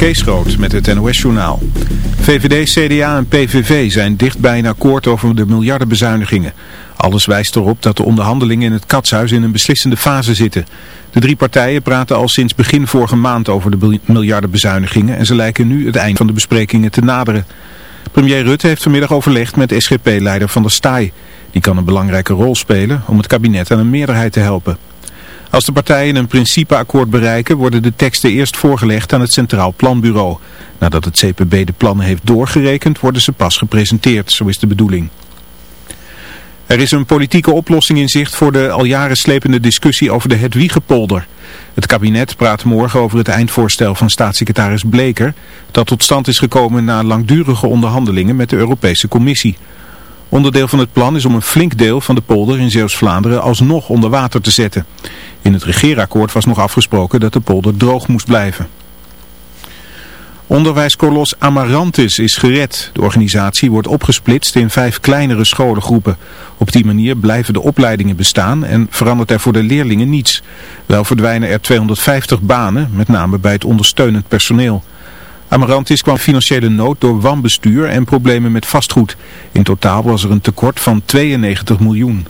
Kees met het NOS-journaal. VVD, CDA en PVV zijn dicht bij een akkoord over de miljardenbezuinigingen. Alles wijst erop dat de onderhandelingen in het katshuis in een beslissende fase zitten. De drie partijen praten al sinds begin vorige maand over de miljardenbezuinigingen... en ze lijken nu het eind van de besprekingen te naderen. Premier Rutte heeft vanmiddag overlegd met SGP-leider Van der Staaij. Die kan een belangrijke rol spelen om het kabinet aan een meerderheid te helpen. Als de partijen een principeakkoord bereiken worden de teksten eerst voorgelegd aan het Centraal Planbureau. Nadat het CPB de plannen heeft doorgerekend worden ze pas gepresenteerd, zo is de bedoeling. Er is een politieke oplossing in zicht voor de al jaren slepende discussie over de Hedwiegepolder. Het kabinet praat morgen over het eindvoorstel van staatssecretaris Bleker, dat tot stand is gekomen na langdurige onderhandelingen met de Europese Commissie. Onderdeel van het plan is om een flink deel van de polder in Zeeuws-Vlaanderen alsnog onder water te zetten. In het regeerakkoord was nog afgesproken dat de polder droog moest blijven. Onderwijskolos Amarantis is gered. De organisatie wordt opgesplitst in vijf kleinere scholengroepen. Op die manier blijven de opleidingen bestaan en verandert er voor de leerlingen niets. Wel verdwijnen er 250 banen, met name bij het ondersteunend personeel. Amarantis kwam financiële nood door wanbestuur en problemen met vastgoed. In totaal was er een tekort van 92 miljoen.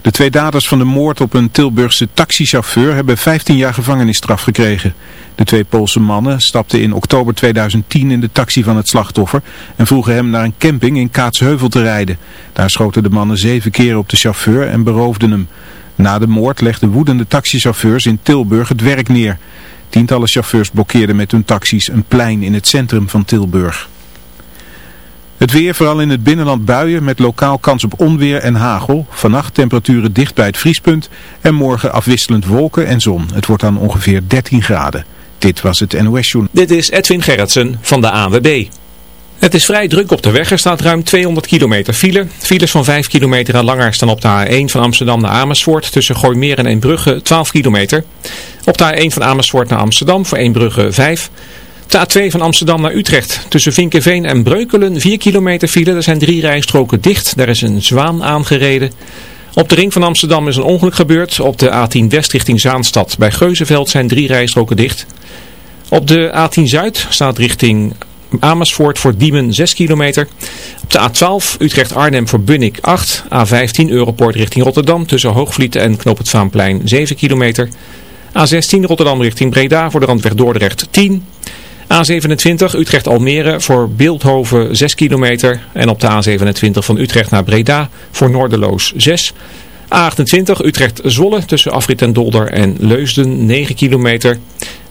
De twee daders van de moord op een Tilburgse taxichauffeur hebben 15 jaar gevangenisstraf gekregen. De twee Poolse mannen stapten in oktober 2010 in de taxi van het slachtoffer en vroegen hem naar een camping in Kaatsheuvel te rijden. Daar schoten de mannen zeven keer op de chauffeur en beroofden hem. Na de moord legden woedende taxichauffeurs in Tilburg het werk neer. Tientallen chauffeurs blokkeerden met hun taxis een plein in het centrum van Tilburg. Het weer, vooral in het binnenland buien met lokaal kans op onweer en hagel. Vannacht temperaturen dicht bij het vriespunt en morgen afwisselend wolken en zon. Het wordt dan ongeveer 13 graden. Dit was het NOS Journal. Dit is Edwin Gerritsen van de ANWB. Het is vrij druk op de weg. Er staat ruim 200 kilometer file. Files van 5 kilometer en langer staan op de A1 van Amsterdam naar Amersfoort. Tussen Gooimeer en Eembrugge 12 kilometer. Op de A1 van Amersfoort naar Amsterdam voor Eembrugge 5 de A2 van Amsterdam naar Utrecht. Tussen Vinkenveen en Breukelen 4 kilometer file. Er zijn drie rijstroken dicht. Daar is een zwaan aangereden. Op de ring van Amsterdam is een ongeluk gebeurd. Op de A10 West richting Zaanstad. Bij Geuzenveld zijn drie rijstroken dicht. Op de A10 Zuid staat richting Amersfoort voor Diemen 6 kilometer. Op de A12 Utrecht-Arnhem voor Bunnik 8. A15 Europoort richting Rotterdam tussen Hoogvliet en Knoop het Vaanplein 7 kilometer. A16 Rotterdam richting Breda voor de randweg Dordrecht 10 A27 Utrecht-Almere voor Beeldhoven 6 kilometer. En op de A27 van Utrecht naar Breda voor Noorderloos 6. A28 Utrecht-Zolle tussen Afrit en Dolder en Leusden 9 kilometer.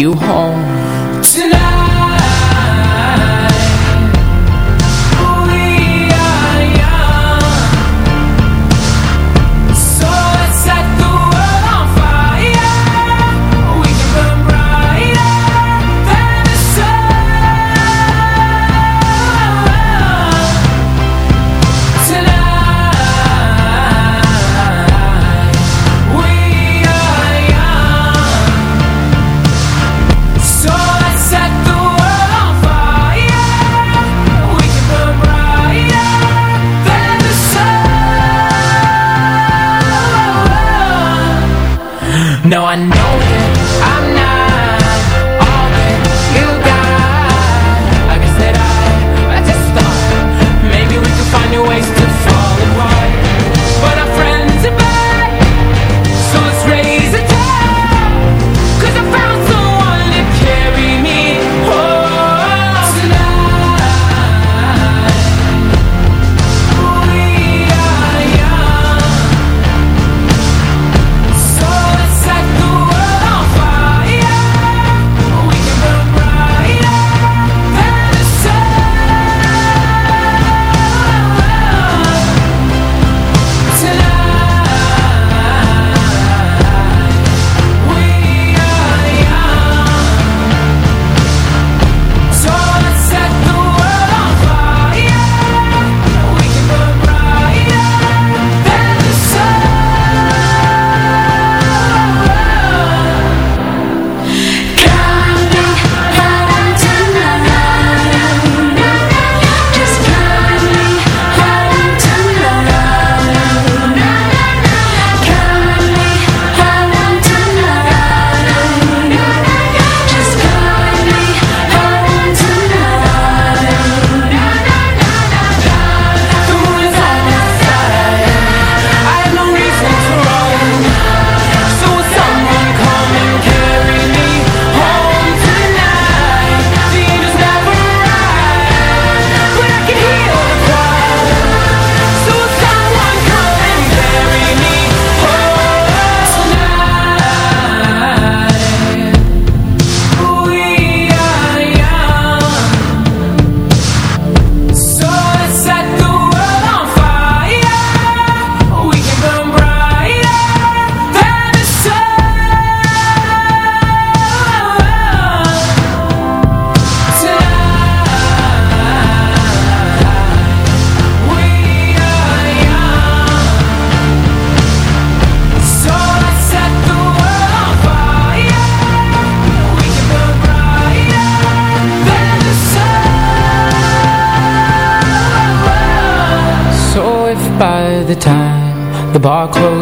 you home. No, I know.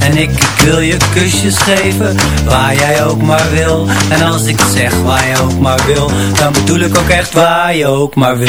En ik, wil je kusjes geven Waar jij ook maar wil. En als ik zeg waar je ook maar wil Dan bedoel ik ook echt waar je ook maar wil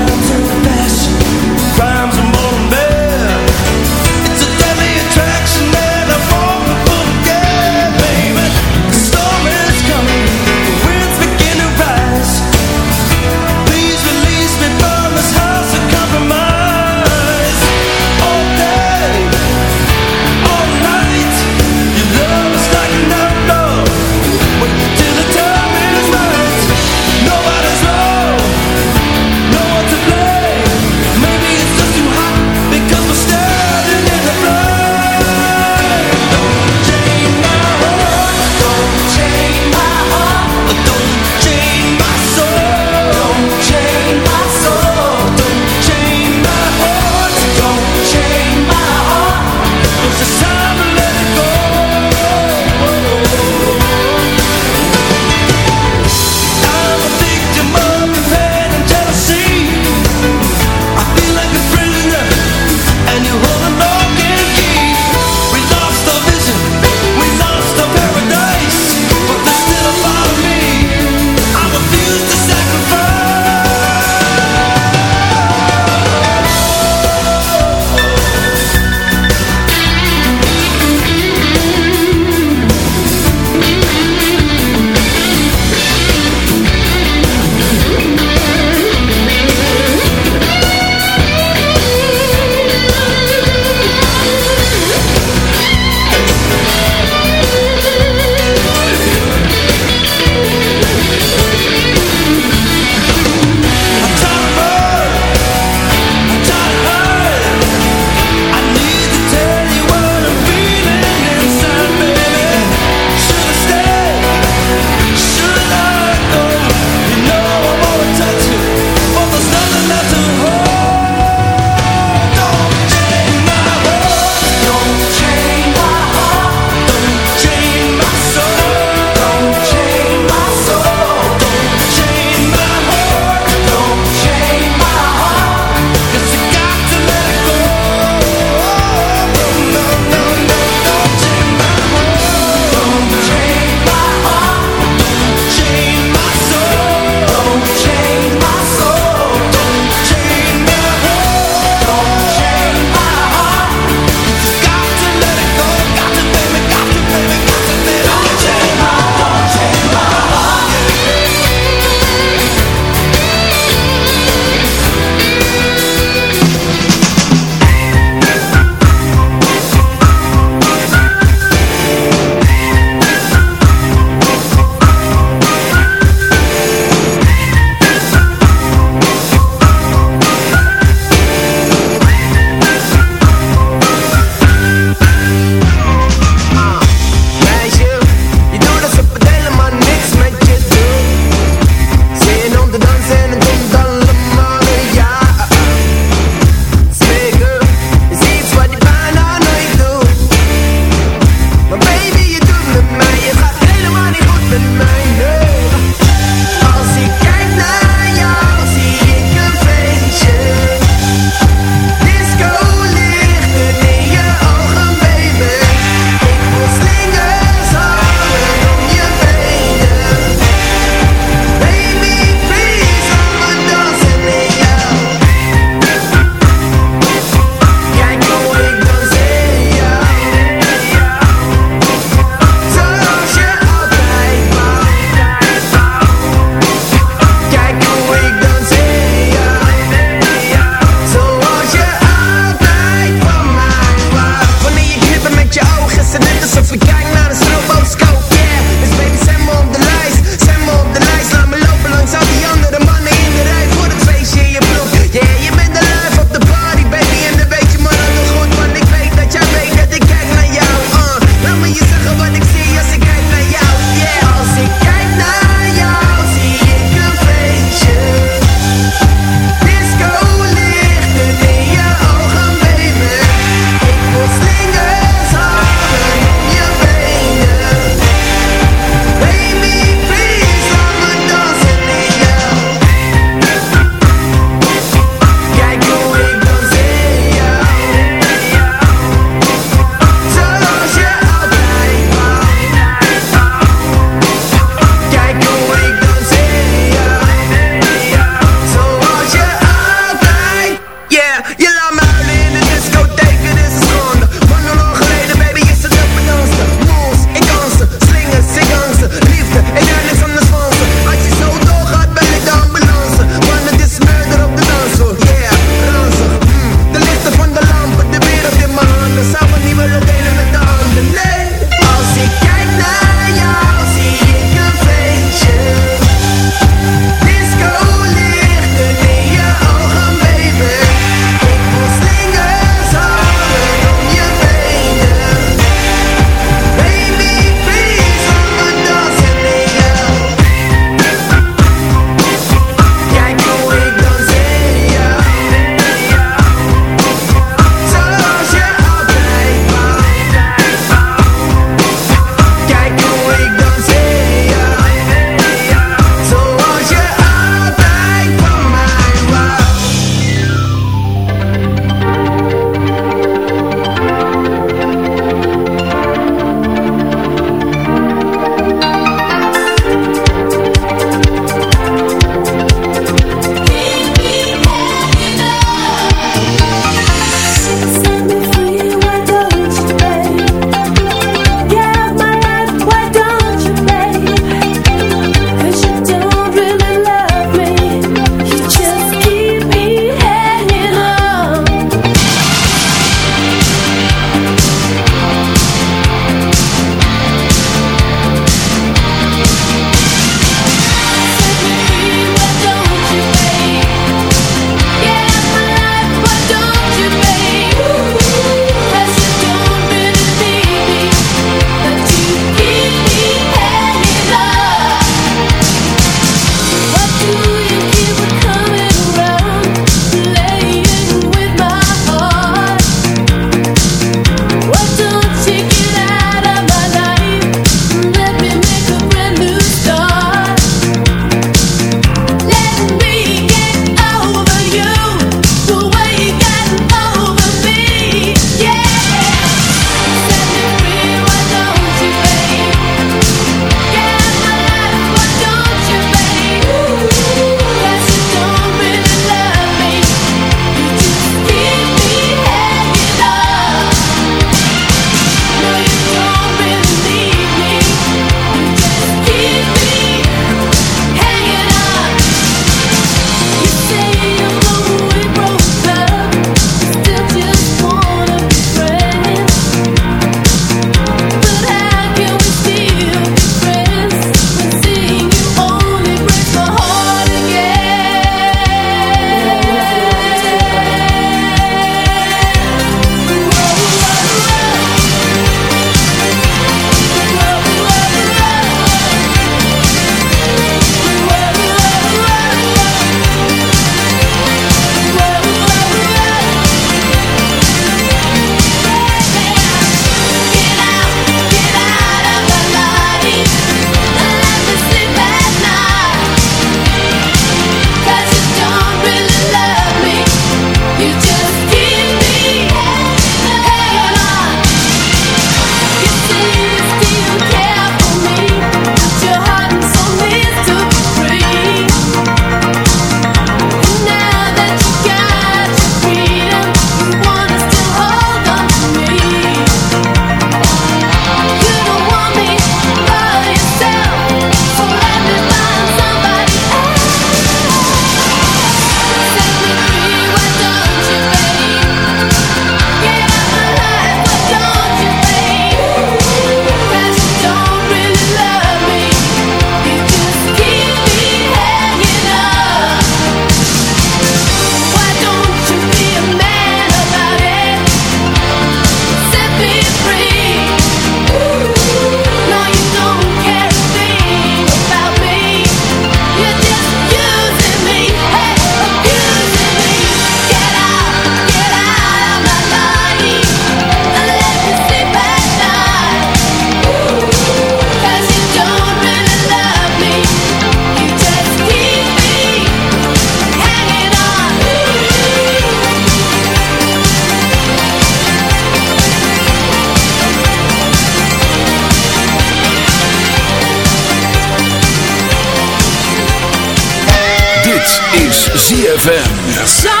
ZFM.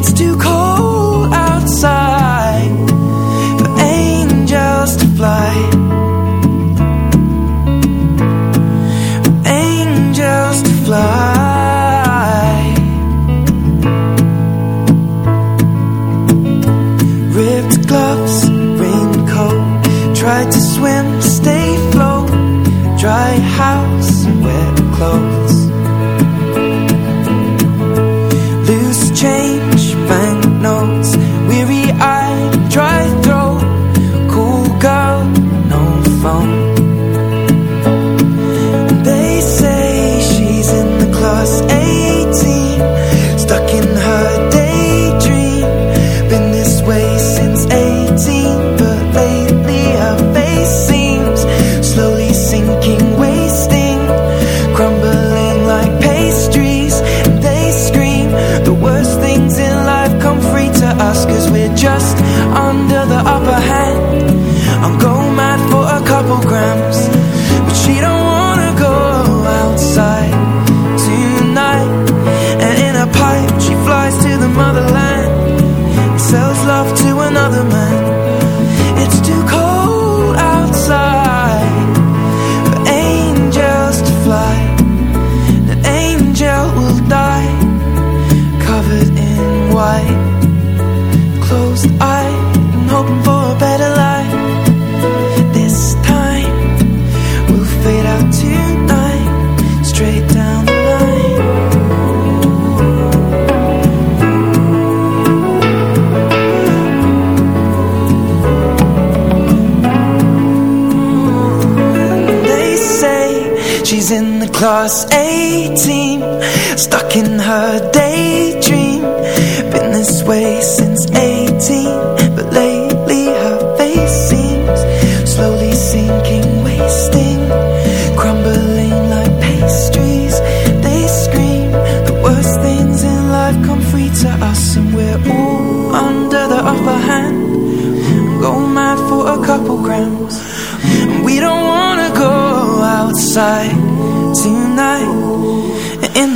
It's too cold. class 18 Stuck in her daydream. Been this way since 18 But lately her face seems Slowly sinking, wasting Crumbling like pastries. They scream The worst things in life come free to us And we're all under the upper hand. Go mad for a couple grams.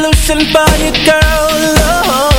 solution for you, girl. Oh.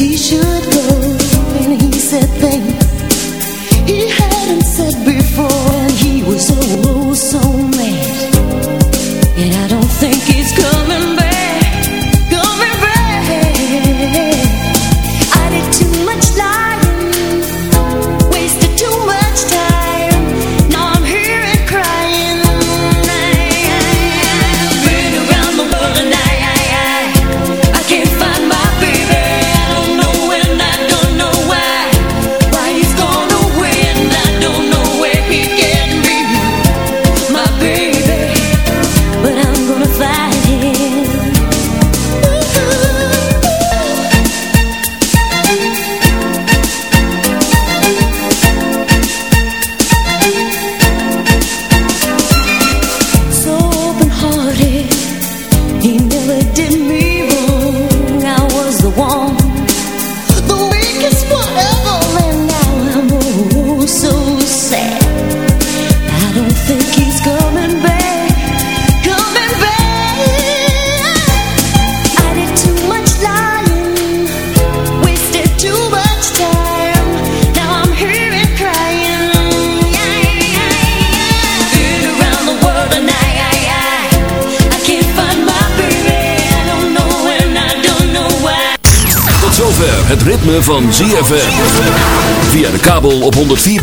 T-shirt.